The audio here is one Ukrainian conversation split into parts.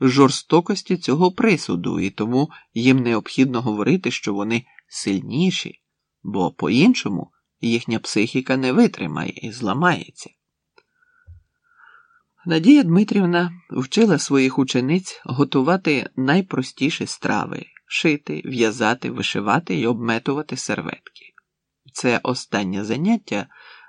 жорстокості цього присуду, і тому їм необхідно говорити, що вони сильніші, бо по-іншому їхня психіка не витримає і зламається. Надія Дмитрівна вчила своїх учениць готувати найпростіші страви шити, в'язати, вишивати і обметувати серветки. Це останнє заняття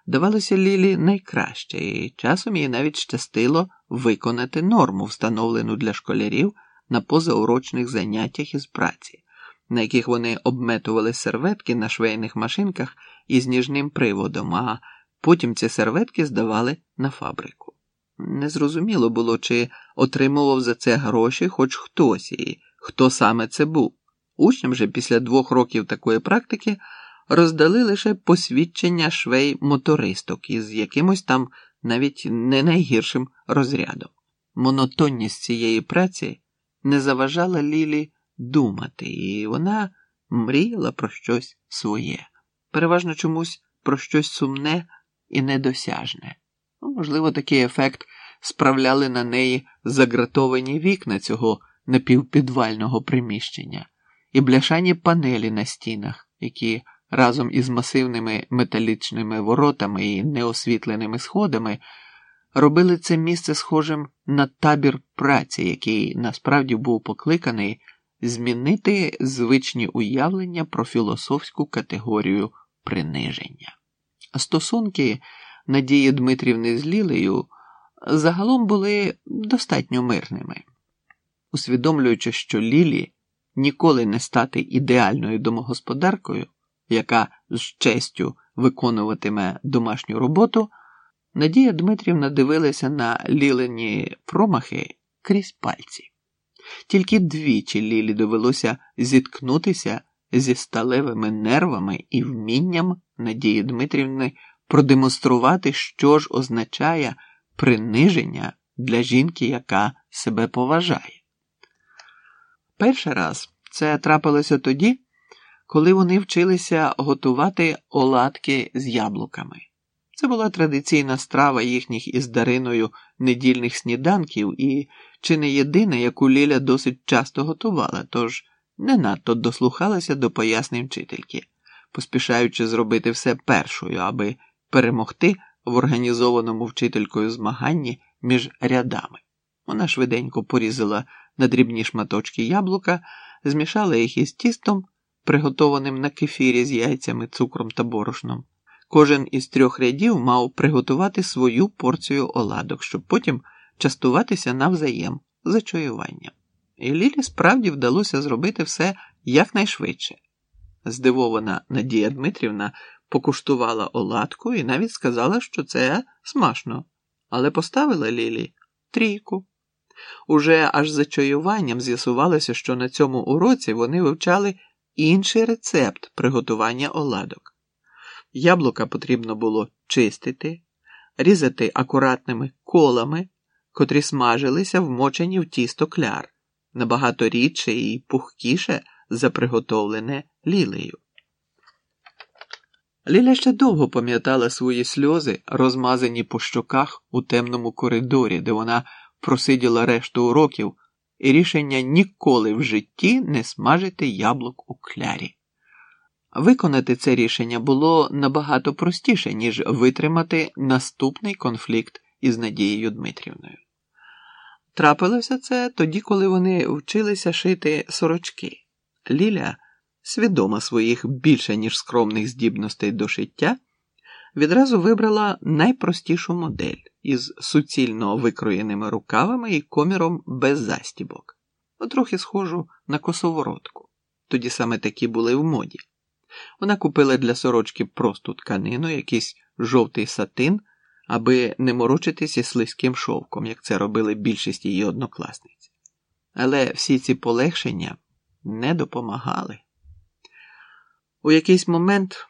давалося Лілі найкраще, і часом їй навіть щастило виконати норму, встановлену для школярів на позаурочних заняттях із праці, на яких вони обметували серветки на швейних машинках із ніжним приводом, а потім ці серветки здавали на фабрику. Незрозуміло було, чи отримував за це гроші хоч хтось і хто саме це був. Учням же після двох років такої практики роздали лише посвідчення швей мотористок із якимось там навіть не найгіршим розрядом. Монотонність цієї праці не заважала Лілі думати, і вона мріяла про щось своє, переважно чомусь про щось сумне і недосяжне. Ну, можливо, такий ефект справляли на неї загратовані вікна цього напівпідвального приміщення і бляшані панелі на стінах, які разом із масивними металічними воротами і неосвітленими сходами робили це місце схожим на табір праці, який насправді був покликаний змінити звичні уявлення про філософську категорію приниження. Стосунки Надії Дмитрівни з Лілею загалом були достатньо мирними, усвідомлюючи, що Лілі ніколи не стати ідеальною домогосподаркою, яка з честю виконуватиме домашню роботу, Надія Дмитрівна дивилася на лілені промахи крізь пальці. Тільки двічі Лілі довелося зіткнутися зі сталевими нервами і вмінням Надії Дмитрівни продемонструвати, що ж означає приниження для жінки, яка себе поважає. Перший раз це трапилося тоді, коли вони вчилися готувати оладки з яблуками. Це була традиційна страва їхніх із Дариною недільних сніданків і чи не єдина, яку Ліля досить часто готувала, тож не надто дослухалася до пояснень вчительки, поспішаючи зробити все першою, аби перемогти в організованому вчителькою змаганні між рядами. Вона швиденько порізала на дрібні шматочки яблука, змішала їх із тістом, приготованим на кефірі з яйцями, цукром та борошном. Кожен із трьох рядів мав приготувати свою порцію оладок, щоб потім частуватися навзаєм за чаюванням. І Лілі справді вдалося зробити все якнайшвидше. Здивована Надія Дмитрівна покуштувала оладку і навіть сказала, що це смачно, але поставила Лілі трійку. Уже аж за чаюванням з'ясувалося, що на цьому уроці вони вивчали інший рецепт приготування оладок. Яблука потрібно було чистити, різати акуратними колами, котрі смажилися вмочені в тісто кляр, набагато рідше і пухкіше за приготовлене лілею. Ліля ще довго пам'ятала свої сльози, розмазані по щоках у темному коридорі, де вона просиділа решту уроків, і рішення ніколи в житті не смажити яблук у клярі. Виконати це рішення було набагато простіше, ніж витримати наступний конфлікт із Надією Дмитрівною. Трапилося це тоді, коли вони вчилися шити сорочки. Ліля, свідома своїх більше ніж скромних здібностей до шиття, відразу вибрала найпростішу модель із суцільно викроєними рукавами і коміром без застібок, трохи схожу на косоворотку. Тоді саме такі були в моді. Вона купила для сорочки просту тканину, якийсь жовтий сатин, аби не морочитися слизьким шовком, як це робили більшість її однокласниць. Але всі ці полегшення не допомагали. У якийсь момент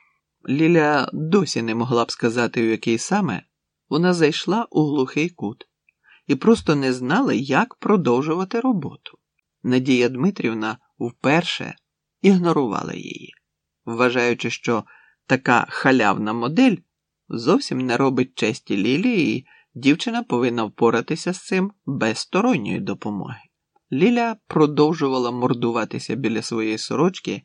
Ліля досі не могла б сказати, у який саме, вона зайшла у глухий кут і просто не знала, як продовжувати роботу. Надія Дмитрівна вперше ігнорувала її вважаючи, що така халявна модель зовсім не робить честі Лілі, і дівчина повинна впоратися з цим без сторонньої допомоги. Ліля продовжувала мордуватися біля своєї сорочки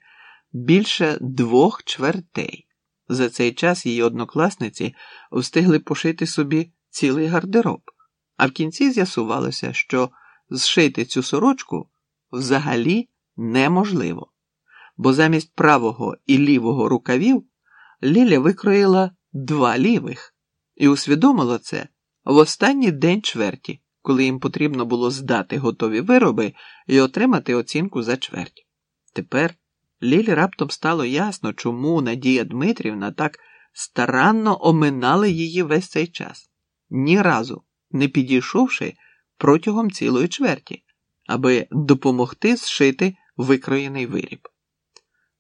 більше двох чвертей. За цей час її однокласниці встигли пошити собі цілий гардероб, а в кінці з'ясувалося, що зшити цю сорочку взагалі неможливо, бо замість правого і лівого рукавів Ліля викроїла два лівих і усвідомила це в останній день чверті, коли їм потрібно було здати готові вироби і отримати оцінку за чверть. Тепер Лілі раптом стало ясно, чому Надія Дмитрівна так старанно оминала її весь цей час, ні разу не підійшовши протягом цілої чверті, аби допомогти зшити викроєний виріб.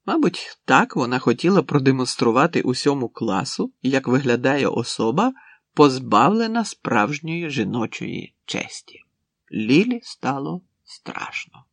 Мабуть, так вона хотіла продемонструвати усьому класу, як виглядає особа, позбавлена справжньої жіночої честі. Лілі стало страшно.